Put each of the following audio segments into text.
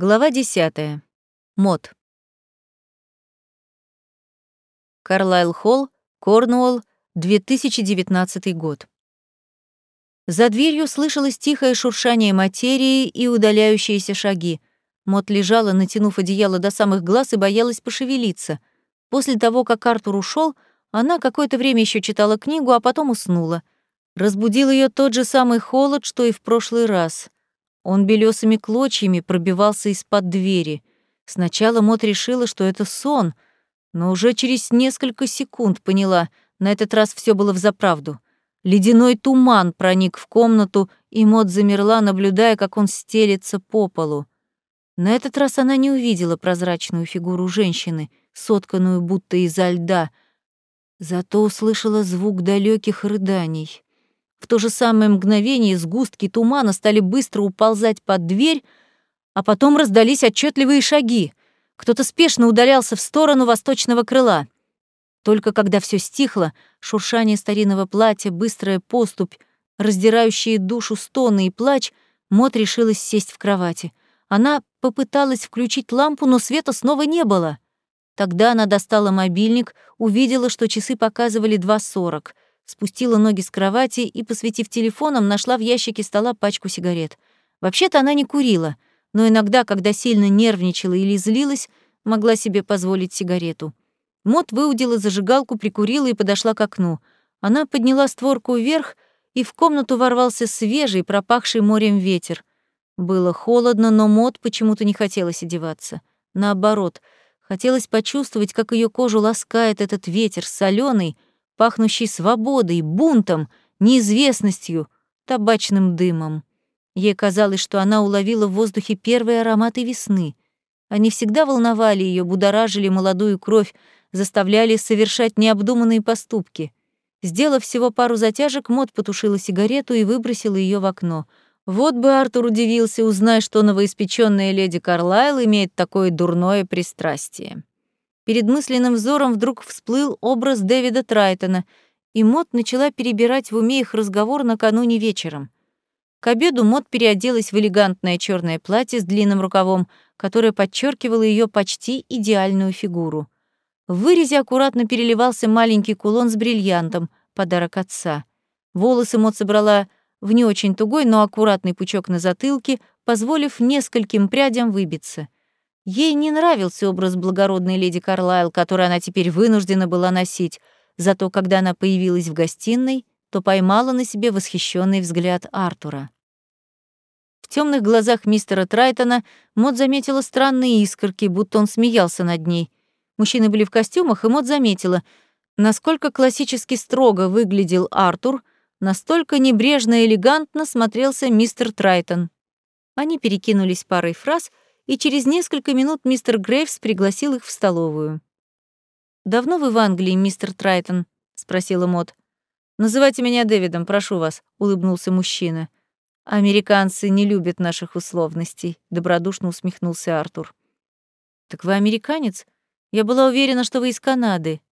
Глава 10. Мод. Карлайл Холл, Корнуолл, 2019 год. За дверью слышалось тихое шуршание материи и удаляющиеся шаги. Мод лежала, натянув одеяло до самых глаз и боялась пошевелиться. После того, как Артур ушел, она какое-то время еще читала книгу, а потом уснула. Разбудил ее тот же самый холод, что и в прошлый раз. Он белесыми клочьями пробивался из-под двери. Сначала Мот решила, что это сон, но уже через несколько секунд поняла, на этот раз все было взаправду. Ледяной туман проник в комнату, и Мот замерла, наблюдая, как он стелется по полу. На этот раз она не увидела прозрачную фигуру женщины, сотканную будто изо льда, зато услышала звук далеких рыданий. В то же самое мгновение сгустки тумана стали быстро уползать под дверь, а потом раздались отчетливые шаги. Кто-то спешно удалялся в сторону восточного крыла. Только когда все стихло, шуршание старинного платья, быстрая поступь, раздирающие душу стоны и плач, Мот решилась сесть в кровати. Она попыталась включить лампу, но света снова не было. Тогда она достала мобильник, увидела, что часы показывали 2.40 — спустила ноги с кровати и, посветив телефоном, нашла в ящике стола пачку сигарет. Вообще-то она не курила, но иногда, когда сильно нервничала или злилась, могла себе позволить сигарету. Мот выудила зажигалку, прикурила и подошла к окну. Она подняла створку вверх, и в комнату ворвался свежий, пропахший морем ветер. Было холодно, но Мот почему-то не хотелось одеваться. Наоборот, хотелось почувствовать, как ее кожу ласкает этот ветер, соленый, пахнущий свободой, бунтом, неизвестностью, табачным дымом. Ей казалось, что она уловила в воздухе первые ароматы весны. Они всегда волновали ее, будоражили молодую кровь, заставляли совершать необдуманные поступки. Сделав всего пару затяжек, Мот потушила сигарету и выбросила ее в окно. Вот бы Артур удивился, узнав, что новоиспеченная леди Карлайл имеет такое дурное пристрастие. Перед мысленным взором вдруг всплыл образ Дэвида Трайтона, и Мот начала перебирать в уме их разговор накануне вечером. К обеду Мот переоделась в элегантное черное платье с длинным рукавом, которое подчеркивало ее почти идеальную фигуру. В вырезе аккуратно переливался маленький кулон с бриллиантом, подарок отца. Волосы Мот собрала в не очень тугой, но аккуратный пучок на затылке, позволив нескольким прядям выбиться — Ей не нравился образ благородной леди Карлайл, который она теперь вынуждена была носить, зато когда она появилась в гостиной, то поймала на себе восхищенный взгляд Артура. В темных глазах мистера Трайтона Мод заметила странные искорки, будто он смеялся над ней. Мужчины были в костюмах, и Мод заметила, насколько классически строго выглядел Артур, настолько небрежно и элегантно смотрелся мистер Трайтон. Они перекинулись парой фраз — и через несколько минут мистер Грейвс пригласил их в столовую. «Давно вы в Англии, мистер Трайтон?» — спросила Мот. «Называйте меня Дэвидом, прошу вас», — улыбнулся мужчина. «Американцы не любят наших условностей», — добродушно усмехнулся Артур. «Так вы американец? Я была уверена, что вы из Канады.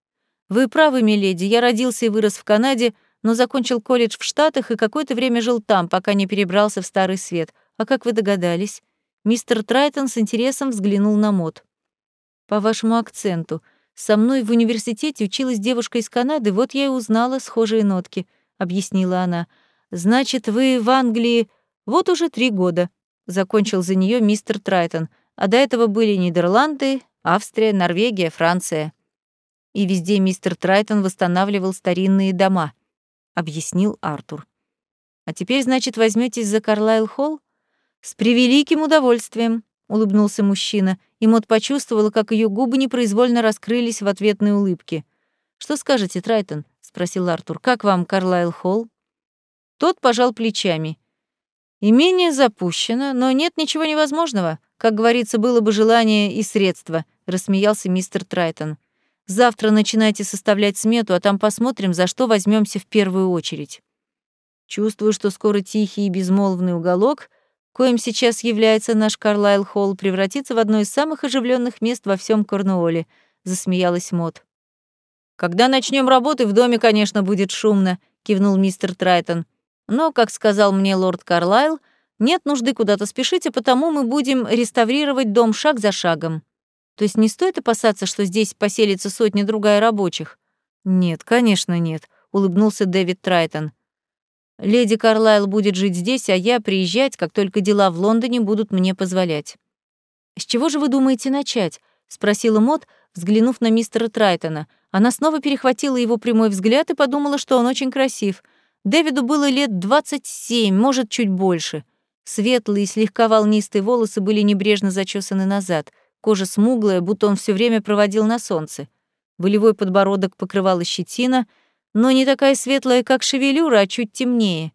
Вы правы, миледи, я родился и вырос в Канаде, но закончил колледж в Штатах и какое-то время жил там, пока не перебрался в Старый Свет. А как вы догадались? Мистер Трайтон с интересом взглянул на Мод. «По вашему акценту. Со мной в университете училась девушка из Канады, вот я и узнала схожие нотки», — объяснила она. «Значит, вы в Англии вот уже три года», — закончил за нее мистер Трайтон. «А до этого были Нидерланды, Австрия, Норвегия, Франция». И везде мистер Трайтон восстанавливал старинные дома, — объяснил Артур. «А теперь, значит, возьметесь за Карлайл Холл?» «С превеликим удовольствием», — улыбнулся мужчина, и Мот почувствовала, как ее губы непроизвольно раскрылись в ответной улыбке. «Что скажете, Трайтон?» — спросил Артур. «Как вам Карлайл Холл?» Тот пожал плечами. «Имение запущено, но нет ничего невозможного. Как говорится, было бы желание и средства», — рассмеялся мистер Трайтон. «Завтра начинайте составлять смету, а там посмотрим, за что возьмемся в первую очередь». Чувствую, что скоро тихий и безмолвный уголок коим сейчас является наш Карлайл Холл, превратится в одно из самых оживленных мест во всем Корнуолле», — засмеялась Мот. «Когда начнем работы, в доме, конечно, будет шумно», — кивнул мистер Трайтон. «Но, как сказал мне лорд Карлайл, Нет нужды куда-то спешить, а потому мы будем реставрировать дом шаг за шагом. То есть не стоит опасаться, что здесь поселится сотня другая рабочих? Нет, конечно, нет, улыбнулся Дэвид Трайтон. Леди Карлайл будет жить здесь, а я приезжать, как только дела в Лондоне будут мне позволять. С чего же вы думаете начать? спросила Мот, взглянув на мистера Трайтона. Она снова перехватила его прямой взгляд и подумала, что он очень красив. Дэвиду было лет 27, может, чуть больше. Светлые, слегка волнистые волосы были небрежно зачесаны назад — Кожа смуглая, будто он все время проводил на солнце. Волевой подбородок покрывала щетина, но не такая светлая, как шевелюра, а чуть темнее.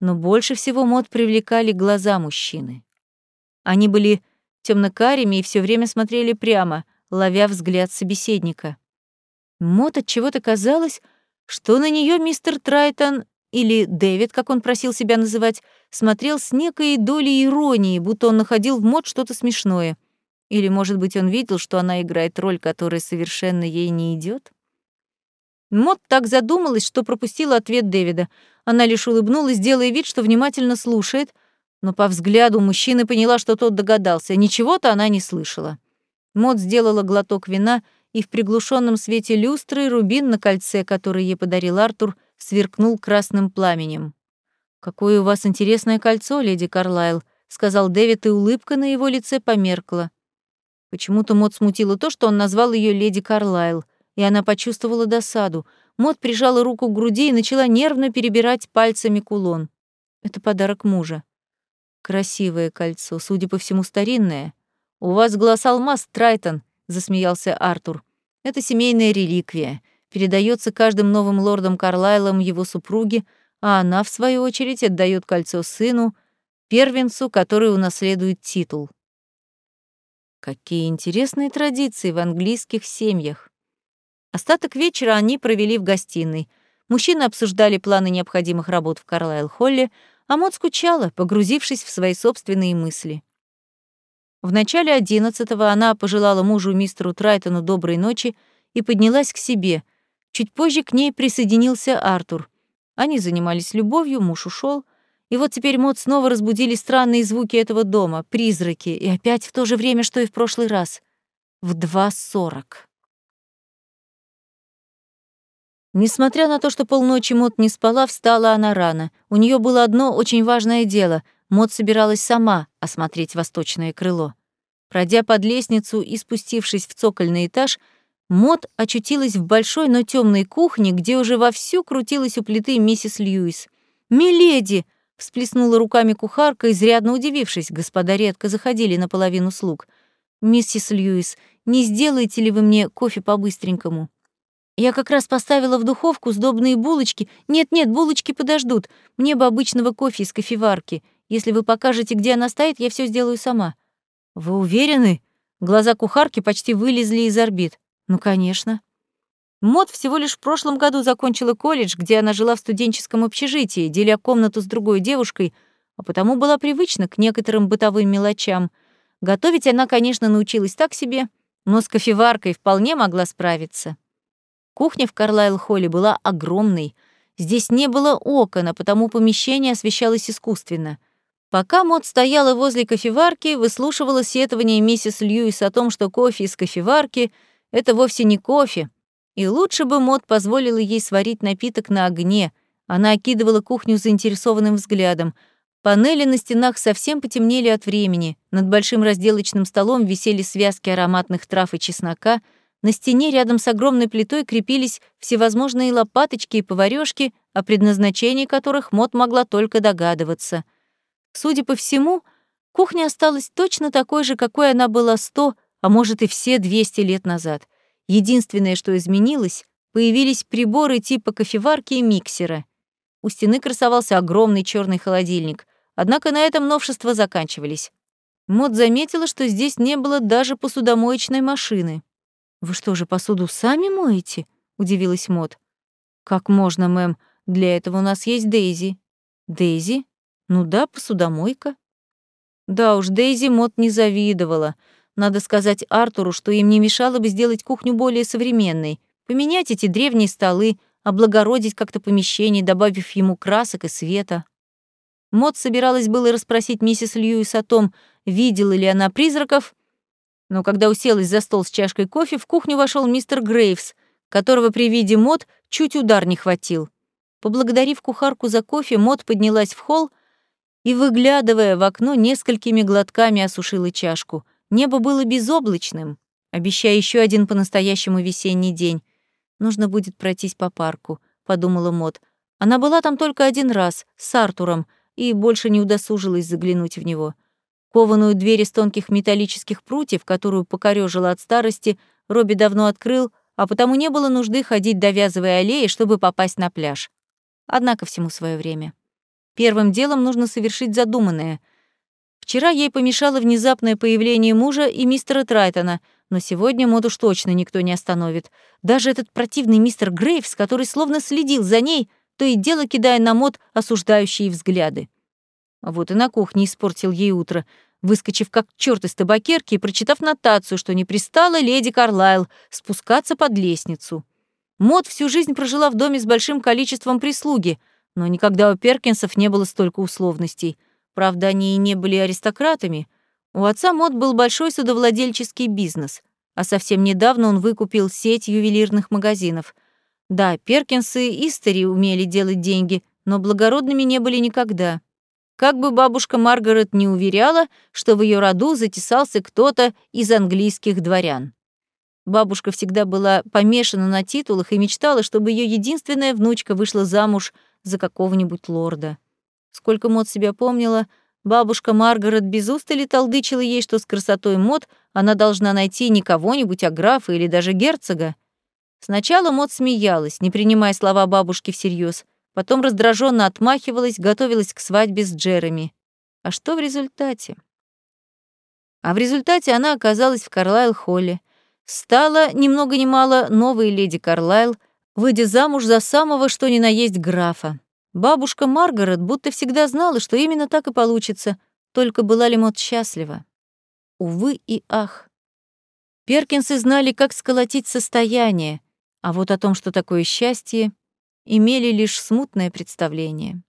Но больше всего мод привлекали глаза мужчины. Они были темно-карими и все время смотрели прямо, ловя взгляд собеседника. Мод от чего-то казалось, что на нее мистер Трайтон или Дэвид, как он просил себя называть, смотрел с некой долей иронии, будто он находил в мод что-то смешное — или, может быть, он видел, что она играет роль, которая совершенно ей не идет? Мот так задумалась, что пропустила ответ Дэвида. Она лишь улыбнулась, делая вид, что внимательно слушает, но по взгляду мужчины поняла, что тот догадался. Ничего-то она не слышала. Мот сделала глоток вина, и в приглушенном свете люстры рубин на кольце, который ей подарил Артур, сверкнул красным пламенем. «Какое у вас интересное кольцо, леди Карлайл», — сказал Дэвид, и улыбка на его лице померкла. Почему-то Мод смутило то, что он назвал ее леди Карлайл, и она почувствовала досаду. Мод прижала руку к груди и начала нервно перебирать пальцами кулон. Это подарок мужа. Красивое кольцо, судя по всему, старинное. У вас глаз алмаз, Трайтон, засмеялся Артур. Это семейная реликвия. Передается каждым новым лордом Карлайлом его супруге, а она, в свою очередь, отдает кольцо сыну, первенцу, который унаследует титул. Какие интересные традиции в английских семьях. Остаток вечера они провели в гостиной. Мужчины обсуждали планы необходимых работ в Карлайл-Холле, а Мот скучала, погрузившись в свои собственные мысли. В начале одиннадцатого она пожелала мужу мистеру Трайтону доброй ночи и поднялась к себе. Чуть позже к ней присоединился Артур. Они занимались любовью, муж ушел, и вот теперь Мот снова разбудили странные звуки этого дома, призраки, и опять в то же время, что и в прошлый раз. В 2.40. Несмотря на то, что полночи Мот не спала, встала она рано. У нее было одно очень важное дело. Мот собиралась сама осмотреть восточное крыло. Пройдя под лестницу и спустившись в цокольный этаж, Мот очутилась в большой, но темной кухне, где уже вовсю крутилась у плиты миссис Льюис. «Миледи!» Всплеснула руками кухарка, изрядно удивившись, господа редко заходили на половину слуг. «Миссис Льюис, не сделаете ли вы мне кофе по-быстренькому?» «Я как раз поставила в духовку сдобные булочки. Нет-нет, булочки подождут. Мне бы обычного кофе из кофеварки. Если вы покажете, где она стоит, я все сделаю сама». «Вы уверены?» Глаза кухарки почти вылезли из орбит. «Ну, конечно». Мод всего лишь в прошлом году закончила колледж, где она жила в студенческом общежитии, деля комнату с другой девушкой, а потому была привычна к некоторым бытовым мелочам. Готовить она, конечно, научилась так себе, но с кофеваркой вполне могла справиться. Кухня в Карлайл-холле была огромной. Здесь не было окон, а потому помещение освещалось искусственно. Пока Мод стояла возле кофеварки, выслушивала сетование миссис Льюис о том, что кофе из кофеварки — это вовсе не кофе, и лучше бы Мод позволила ей сварить напиток на огне. Она окидывала кухню заинтересованным взглядом. Панели на стенах совсем потемнели от времени. Над большим разделочным столом висели связки ароматных трав и чеснока. На стене рядом с огромной плитой крепились всевозможные лопаточки и поварёшки, о предназначении которых Мод могла только догадываться. Судя по всему, кухня осталась точно такой же, какой она была сто, а может и все двести лет назад — Единственное, что изменилось, появились приборы типа кофеварки и миксера. У стены красовался огромный черный холодильник, однако на этом новшества заканчивались. Мод заметила, что здесь не было даже посудомоечной машины. «Вы что же, посуду сами моете?» — удивилась Мод. «Как можно, мэм? Для этого у нас есть Дейзи». «Дейзи? Ну да, посудомойка». Да уж, Дейзи Мод не завидовала — надо сказать Артуру, что им не мешало бы сделать кухню более современной, поменять эти древние столы, облагородить как-то помещение, добавив ему красок и света. Мод собиралась было расспросить миссис Льюис о том, видела ли она призраков, но когда уселась за стол с чашкой кофе, в кухню вошел мистер Грейвс, которого при виде Мод чуть удар не хватил. Поблагодарив кухарку за кофе, Мод поднялась в холл и, выглядывая в окно, несколькими глотками осушила чашку. Небо было безоблачным, обещая еще один по-настоящему весенний день. Нужно будет пройтись по парку, подумала Мод. Она была там только один раз, с Артуром, и больше не удосужилась заглянуть в него. Кованую дверь из тонких металлических прутьев, которую покорёжила от старости, Робби давно открыл, а потому не было нужды ходить до вязовой аллеи, чтобы попасть на пляж. Однако всему свое время. Первым делом нужно совершить задуманное. Вчера ей помешало внезапное появление мужа и мистера Трайтона, но сегодня мод уж точно никто не остановит. Даже этот противный мистер Грейвс, который словно следил за ней, то и дело кидая на мод осуждающие взгляды. Вот и на кухне испортил ей утро, выскочив как черт из табакерки и прочитав нотацию, что не пристала леди Карлайл спускаться под лестницу. Мод всю жизнь прожила в доме с большим количеством прислуги, но никогда у Перкинсов не было столько условностей. Правда, они и не были аристократами. У отца Мод был большой судовладельческий бизнес, а совсем недавно он выкупил сеть ювелирных магазинов. Да, Перкинсы и Истери умели делать деньги, но благородными не были никогда. Как бы бабушка Маргарет не уверяла, что в ее роду затесался кто-то из английских дворян. Бабушка всегда была помешана на титулах и мечтала, чтобы ее единственная внучка вышла замуж за какого-нибудь лорда. Сколько Мод себя помнила, бабушка Маргарет без устали толдычила ей, что с красотой Мод она должна найти не кого-нибудь, а графа или даже герцога. Сначала Мод смеялась, не принимая слова бабушки всерьез, Потом раздраженно отмахивалась, готовилась к свадьбе с Джереми. А что в результате? А в результате она оказалась в Карлайл-холле. Стала, ни много ни мало, новой леди Карлайл, выйдя замуж за самого что ни на есть графа. Бабушка Маргарет будто всегда знала, что именно так и получится, только была ли Мот счастлива. Увы и ах. Перкинсы знали, как сколотить состояние, а вот о том, что такое счастье, имели лишь смутное представление.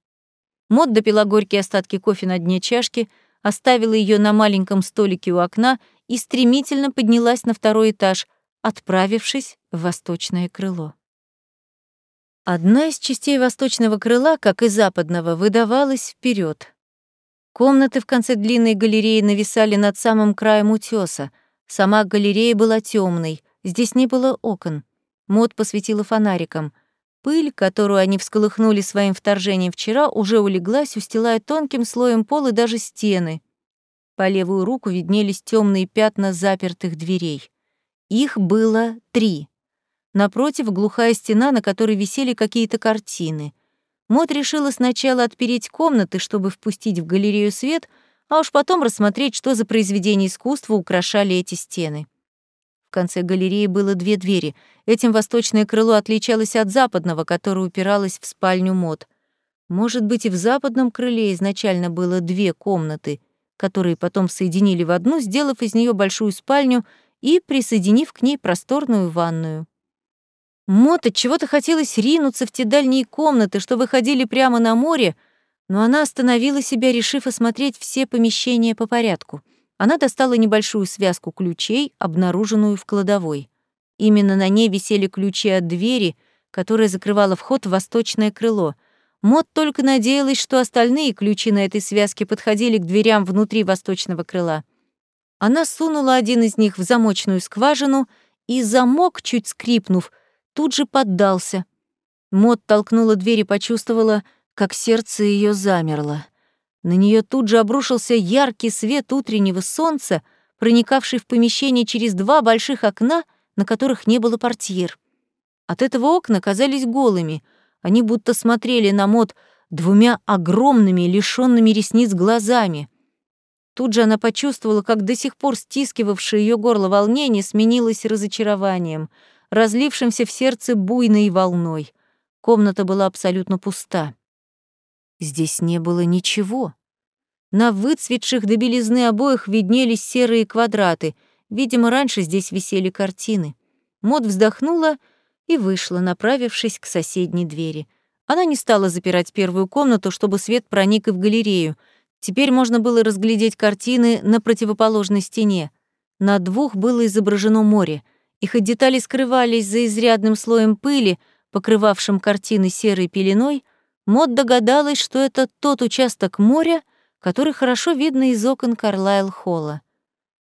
Мод допила горькие остатки кофе на дне чашки, оставила ее на маленьком столике у окна и стремительно поднялась на второй этаж, отправившись в восточное крыло. Одна из частей восточного крыла, как и западного, выдавалась вперед. Комнаты в конце длинной галереи нависали над самым краем утеса. Сама галерея была темной, здесь не было окон. Мод посветила фонариком. Пыль, которую они всколыхнули своим вторжением вчера, уже улеглась, устилая тонким слоем пол и даже стены. По левую руку виднелись темные пятна запертых дверей. Их было три. Напротив — глухая стена, на которой висели какие-то картины. Мот решила сначала отпереть комнаты, чтобы впустить в галерею свет, а уж потом рассмотреть, что за произведения искусства украшали эти стены. В конце галереи было две двери. Этим восточное крыло отличалось от западного, которое упиралось в спальню мод. Может быть, и в западном крыле изначально было две комнаты, которые потом соединили в одну, сделав из нее большую спальню и присоединив к ней просторную ванную. Мот от чего-то хотелось ринуться в те дальние комнаты, что выходили прямо на море, но она остановила себя, решив осмотреть все помещения по порядку — она достала небольшую связку ключей, обнаруженную в кладовой. Именно на ней висели ключи от двери, которая закрывала вход в восточное крыло. Мод только надеялась, что остальные ключи на этой связке подходили к дверям внутри восточного крыла. Она сунула один из них в замочную скважину, и замок, чуть скрипнув, тут же поддался. Мод толкнула дверь и почувствовала, как сердце ее замерло. На нее тут же обрушился яркий свет утреннего солнца, проникавший в помещение через два больших окна, на которых не было портьер. От этого окна казались голыми, они будто смотрели на мод двумя огромными, лишёнными ресниц глазами. Тут же она почувствовала, как до сих пор стискивавшее ее горло волнение сменилось разочарованием, разлившимся в сердце буйной волной. Комната была абсолютно пуста. Здесь не было ничего. На выцветших до белизны обоих виднелись серые квадраты. Видимо, раньше здесь висели картины. Мод вздохнула и вышла, направившись к соседней двери. Она не стала запирать первую комнату, чтобы свет проник и в галерею. Теперь можно было разглядеть картины на противоположной стене. На двух было изображено море, и хоть детали скрывались за изрядным слоем пыли, покрывавшим картины серой пеленой, Мод догадалась, что это тот участок моря, который хорошо видно из окон Карлайл-холла.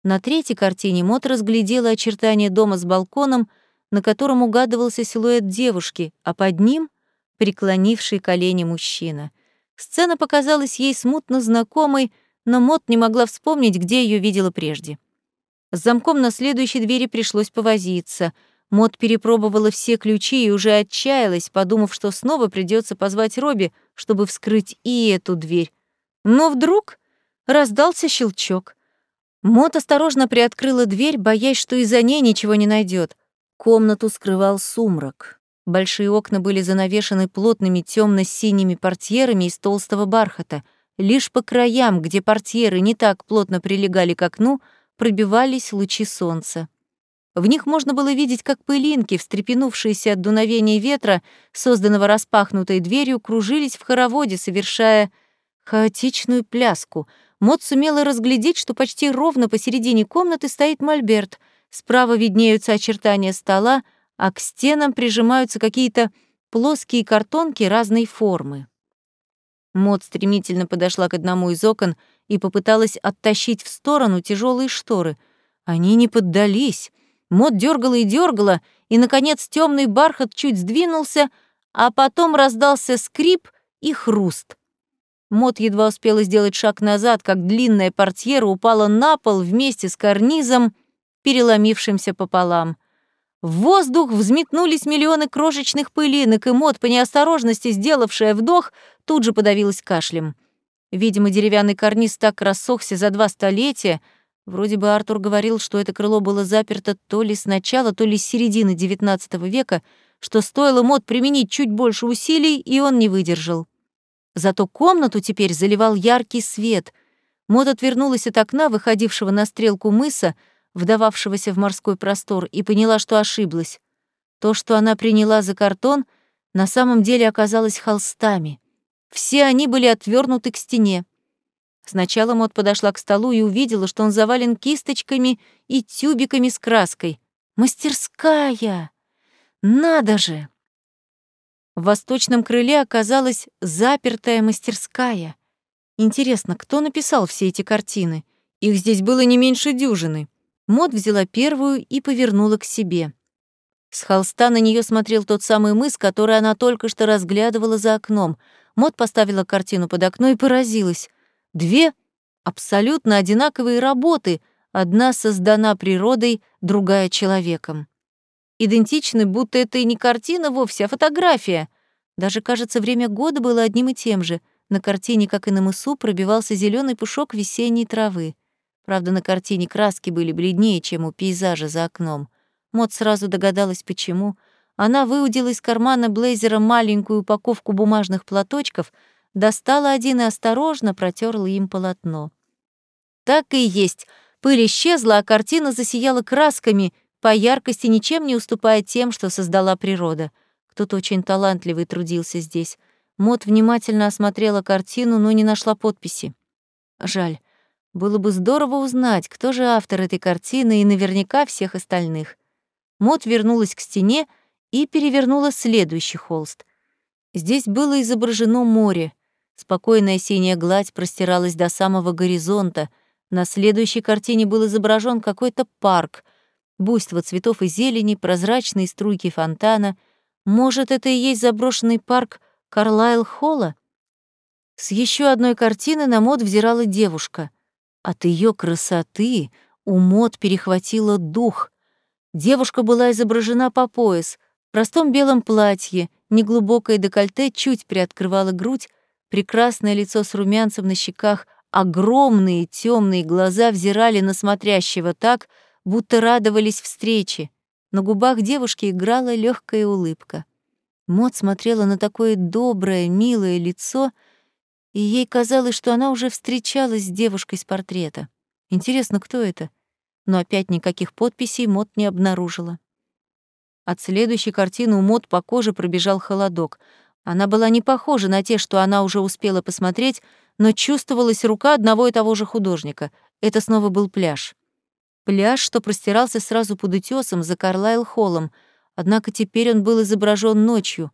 На третьей картине Мод разглядела очертания дома с балконом, на котором угадывался силуэт девушки, а под ним — преклонивший колени мужчина. Сцена показалась ей смутно знакомой, но Мод не могла вспомнить, где ее видела прежде. С замком на следующей двери пришлось повозиться — Мод перепробовала все ключи и уже отчаялась, подумав, что снова придется позвать Робби, чтобы вскрыть и эту дверь. Но вдруг раздался щелчок. Мод осторожно приоткрыла дверь, боясь, что и за ней ничего не найдет. Комнату скрывал сумрак. Большие окна были занавешены плотными темно синими портьерами из толстого бархата. Лишь по краям, где портьеры не так плотно прилегали к окну, пробивались лучи солнца. В них можно было видеть, как пылинки, встрепенувшиеся от дуновения ветра, созданного распахнутой дверью, кружились в хороводе, совершая хаотичную пляску. Мот сумела разглядеть, что почти ровно посередине комнаты стоит мольберт. Справа виднеются очертания стола, а к стенам прижимаются какие-то плоские картонки разной формы. Мот стремительно подошла к одному из окон и попыталась оттащить в сторону тяжелые шторы. Они не поддались. Мод дергала и дергала, и, наконец, темный бархат чуть сдвинулся, а потом раздался скрип и хруст. Мод едва успела сделать шаг назад, как длинная портьера упала на пол вместе с карнизом, переломившимся пополам. В воздух взметнулись миллионы крошечных пылинок, и Мод, по неосторожности сделавшая вдох, тут же подавилась кашлем. Видимо, деревянный карниз так рассохся за два столетия, Вроде бы Артур говорил, что это крыло было заперто то ли с начала, то ли с середины XIX века, что стоило Мод применить чуть больше усилий, и он не выдержал. Зато комнату теперь заливал яркий свет. Мод отвернулась от окна, выходившего на стрелку мыса, вдававшегося в морской простор, и поняла, что ошиблась. То, что она приняла за картон, на самом деле оказалось холстами. Все они были отвернуты к стене. Сначала Мот подошла к столу и увидела, что он завален кисточками и тюбиками с краской. Мастерская! Надо же! В восточном крыле оказалась запертая мастерская. Интересно, кто написал все эти картины? Их здесь было не меньше дюжины. Мод взяла первую и повернула к себе. С холста на нее смотрел тот самый мыс, который она только что разглядывала за окном. Мод поставила картину под окно и поразилась. Две абсолютно одинаковые работы, одна создана природой, другая — человеком. Идентичны, будто это и не картина вовсе, а фотография. Даже, кажется, время года было одним и тем же. На картине, как и на мысу, пробивался зеленый пушок весенней травы. Правда, на картине краски были бледнее, чем у пейзажа за окном. Мот сразу догадалась, почему. Она выудила из кармана блейзера маленькую упаковку бумажных платочков — достала один и осторожно протерла им полотно. Так и есть. Пыль исчезла, а картина засияла красками, по яркости ничем не уступая тем, что создала природа. Кто-то очень талантливый трудился здесь. Мот внимательно осмотрела картину, но не нашла подписи. Жаль. Было бы здорово узнать, кто же автор этой картины и наверняка всех остальных. Мот вернулась к стене и перевернула следующий холст. Здесь было изображено море. Спокойная синяя гладь простиралась до самого горизонта. На следующей картине был изображен какой-то парк. Буйство цветов и зелени, прозрачные струйки фонтана. Может, это и есть заброшенный парк Карлайл-Холла? С еще одной картины на мод взирала девушка. От ее красоты у мод перехватило дух. Девушка была изображена по пояс, в простом белом платье, неглубокое декольте чуть приоткрывало грудь, Прекрасное лицо с румянцем на щеках, огромные темные глаза взирали на смотрящего так, будто радовались встрече. На губах девушки играла легкая улыбка. Мот смотрела на такое доброе, милое лицо, и ей казалось, что она уже встречалась с девушкой с портрета. Интересно, кто это? Но опять никаких подписей Мот не обнаружила. От следующей картины у Мот по коже пробежал холодок. Она была не похожа на те, что она уже успела посмотреть, но чувствовалась рука одного и того же художника. Это снова был пляж. Пляж, что простирался сразу под утесом за Карлайл-холлом, однако теперь он был изображен ночью.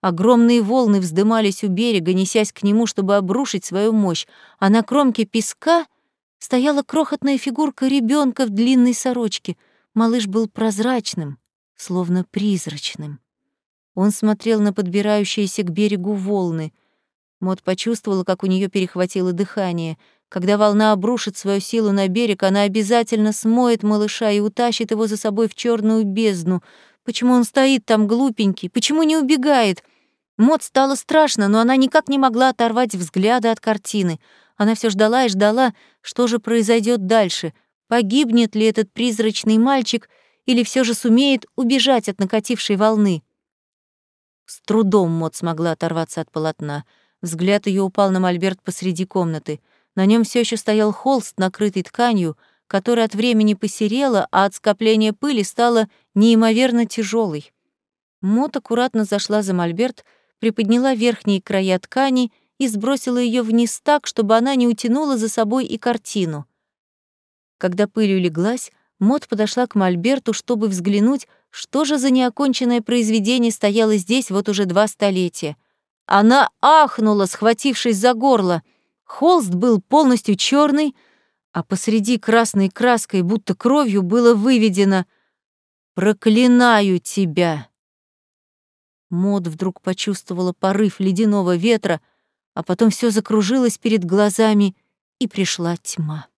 Огромные волны вздымались у берега, несясь к нему, чтобы обрушить свою мощь, а на кромке песка стояла крохотная фигурка ребенка в длинной сорочке. Малыш был прозрачным, словно призрачным. Он смотрел на подбирающиеся к берегу волны. Мот почувствовала, как у нее перехватило дыхание. Когда волна обрушит свою силу на берег, она обязательно смоет малыша и утащит его за собой в черную бездну. Почему он стоит там глупенький? Почему не убегает? Мот стало страшно, но она никак не могла оторвать взгляда от картины. Она все ждала и ждала, что же произойдет дальше. Погибнет ли этот призрачный мальчик или все же сумеет убежать от накатившей волны? С трудом Мот смогла оторваться от полотна. Взгляд ее упал на мольберт посреди комнаты. На нем все еще стоял холст, накрытый тканью, которая от времени посерела, а от скопления пыли стала неимоверно тяжелой. Мот аккуратно зашла за мольберт, приподняла верхние края ткани и сбросила ее вниз так, чтобы она не утянула за собой и картину. Когда пыль улеглась, Мот подошла к мольберту, чтобы взглянуть, что же за неоконченное произведение стояло здесь вот уже два столетия? Она ахнула, схватившись за горло. Холст был полностью черный, а посреди красной краской, будто кровью, было выведено «Проклинаю тебя!». Мод вдруг почувствовала порыв ледяного ветра, а потом все закружилось перед глазами, и пришла тьма.